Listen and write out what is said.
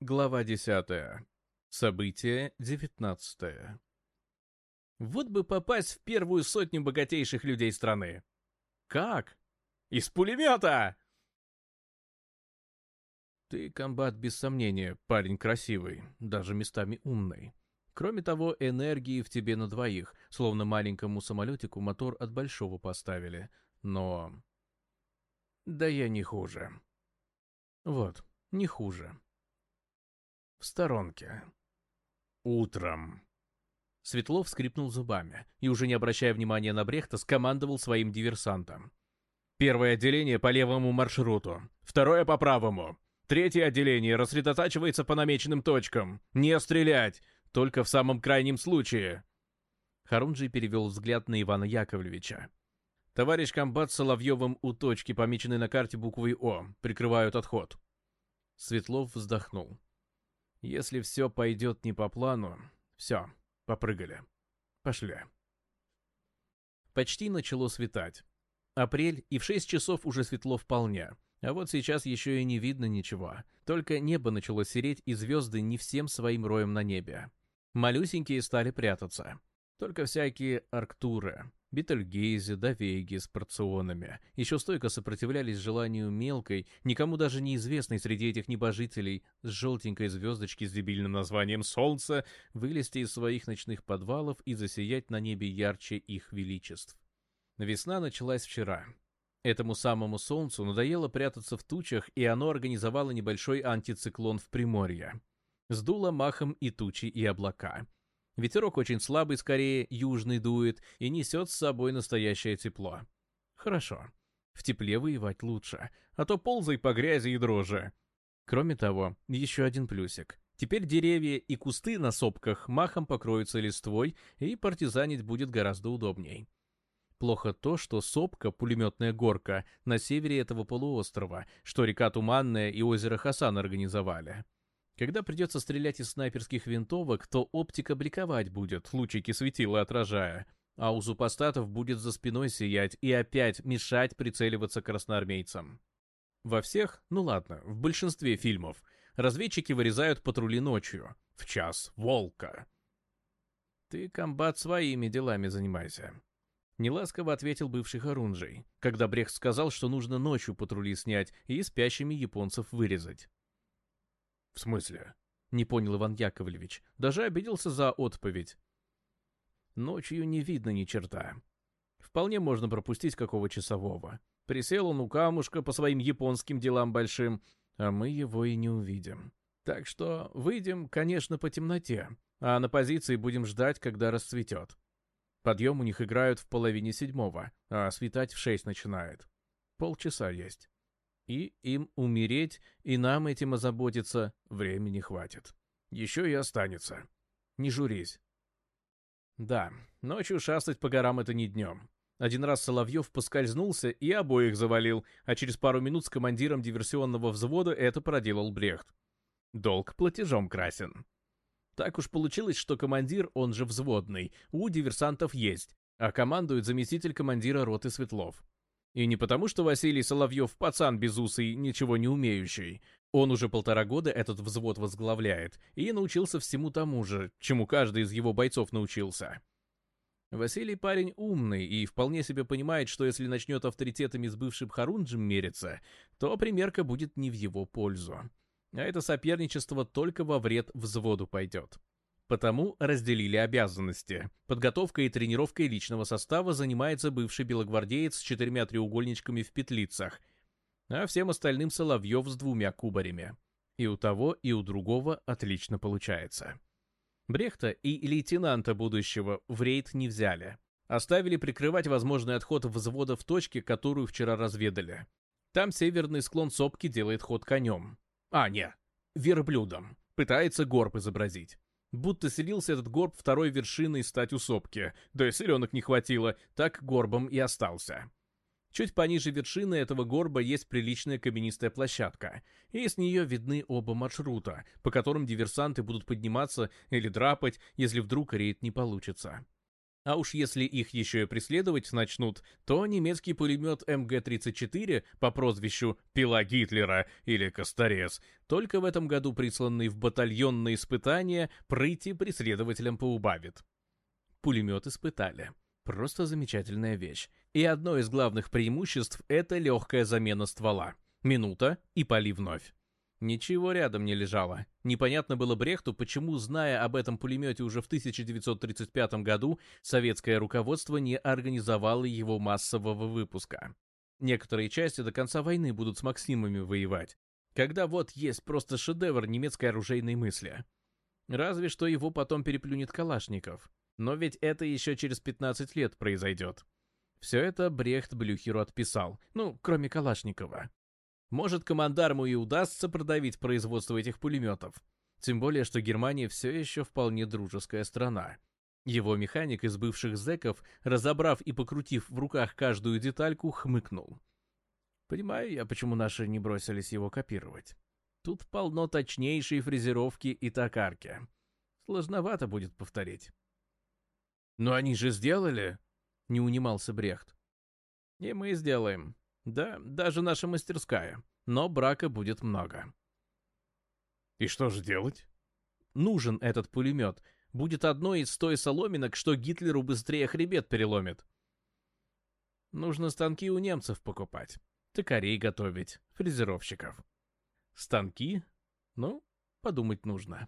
Глава 10. Событие 19. Вот бы попасть в первую сотню богатейших людей страны. Как? Из пулемета! Ты, комбат, без сомнения, парень красивый, даже местами умный. Кроме того, энергии в тебе на двоих, словно маленькому самолетику мотор от большого поставили. Но... Да я не хуже. Вот, не хуже в сторонке. Утром. Светлов скрипнул зубами и, уже не обращая внимания на Брехта, скомандовал своим диверсантом. «Первое отделение по левому маршруту, второе по правому, третье отделение рассредотачивается по намеченным точкам. Не стрелять, только в самом крайнем случае». Харунджи перевел взгляд на Ивана Яковлевича. «Товарищ комбат Соловьевым у точки, помеченной на карте буквой «О», прикрывают отход». Светлов вздохнул. Если все пойдет не по плану, все, попрыгали. Пошли. Почти начало светать. Апрель, и в 6 часов уже светло вполне. А вот сейчас еще и не видно ничего. Только небо начало сереть, и звезды не всем своим роем на небе. Малюсенькие стали прятаться. Только всякие арктуры. Бетельгейзе, Довейге с порционами еще стойко сопротивлялись желанию мелкой, никому даже неизвестной среди этих небожителей, с желтенькой звездочки с дебильным названием «Солнце», вылезти из своих ночных подвалов и засиять на небе ярче их величеств. Весна началась вчера. Этому самому солнцу надоело прятаться в тучах, и оно организовало небольшой антициклон в Приморье. Сдуло махом и тучи, и облака. Ветерок очень слабый, скорее южный дует, и несет с собой настоящее тепло. Хорошо. В тепле воевать лучше, а то ползай по грязи и дрожи. Кроме того, еще один плюсик. Теперь деревья и кусты на сопках махом покроются листвой, и партизанить будет гораздо удобней. Плохо то, что сопка, пулеметная горка, на севере этого полуострова, что река Туманная и озеро Хасан организовали. Когда придется стрелять из снайперских винтовок, то оптика бликовать будет, лучики светила отражая, а у супостатов будет за спиной сиять и опять мешать прицеливаться красноармейцам. Во всех, ну ладно, в большинстве фильмов, разведчики вырезают патрули ночью, в час волка. «Ты, комбат, своими делами занимайся», — неласково ответил бывший Харунжий, когда Брехт сказал, что нужно ночью патрули снять и спящими японцев вырезать. «В смысле?» — не понял Иван Яковлевич. Даже обиделся за отповедь. Ночью не видно ни черта. Вполне можно пропустить какого часового. Присел он у камушка по своим японским делам большим, а мы его и не увидим. Так что выйдем, конечно, по темноте, а на позиции будем ждать, когда расцветет. Подъем у них играют в половине седьмого, а светать в шесть начинает. Полчаса есть и им умереть, и нам этим озаботиться времени хватит. Еще и останется. Не журись. Да, ночью шастать по горам это не днем. Один раз Соловьев поскользнулся и обоих завалил, а через пару минут с командиром диверсионного взвода это проделал Брехт. Долг платежом красен. Так уж получилось, что командир, он же взводный, у диверсантов есть, а командует заместитель командира роты Светлов. И не потому, что Василий Соловьев пацан без усы и ничего не умеющий. Он уже полтора года этот взвод возглавляет и научился всему тому же, чему каждый из его бойцов научился. Василий парень умный и вполне себе понимает, что если начнет авторитетами с бывшим Харунджем мериться, то примерка будет не в его пользу. А это соперничество только во вред взводу пойдет. Потому разделили обязанности. Подготовкой и тренировкой личного состава занимается бывший белогвардеец с четырьмя треугольничками в петлицах, а всем остальным Соловьев с двумя кубарями. И у того, и у другого отлично получается. Брехта и лейтенанта будущего в рейд не взяли. Оставили прикрывать возможный отход взвода в точке, которую вчера разведали. Там северный склон сопки делает ход конем. А, не, верблюдом. Пытается горб изобразить. Будто селился этот горб второй вершиной стать усопки, да и селенок не хватило, так горбом и остался. Чуть пониже вершины этого горба есть приличная каменистая площадка, и с нее видны оба маршрута, по которым диверсанты будут подниматься или драпать, если вдруг рейд не получится. А уж если их еще и преследовать начнут, то немецкий пулемет МГ-34 по прозвищу «Пила Гитлера» или «Косторез», только в этом году присланный в батальон на испытания, прыти преследователям поубавит. Пулемет испытали. Просто замечательная вещь. И одно из главных преимуществ — это легкая замена ствола. Минута, и пали вновь. Ничего рядом не лежало. Непонятно было Брехту, почему, зная об этом пулемете уже в 1935 году, советское руководство не организовало его массового выпуска. Некоторые части до конца войны будут с Максимами воевать. Когда вот есть просто шедевр немецкой оружейной мысли. Разве что его потом переплюнет Калашников. Но ведь это еще через 15 лет произойдет. Все это Брехт Блюхеру отписал, ну, кроме Калашникова. Может, командарму и удастся продавить производство этих пулеметов. Тем более, что Германия все еще вполне дружеская страна. Его механик из бывших зэков, разобрав и покрутив в руках каждую детальку, хмыкнул. Понимаю я, почему наши не бросились его копировать. Тут полно точнейшей фрезеровки и токарки. Сложновато будет повторить. «Но они же сделали!» — не унимался Брехт. «И мы сделаем», да, даже наша мастерская. Но брака будет много. И что же делать? Нужен этот пулемет. Будет одной из той соломинок, что Гитлеру быстрее хребет переломит. Нужно станки у немцев покупать. Токарей готовить, фрезеровщиков. Станки? Ну, подумать нужно.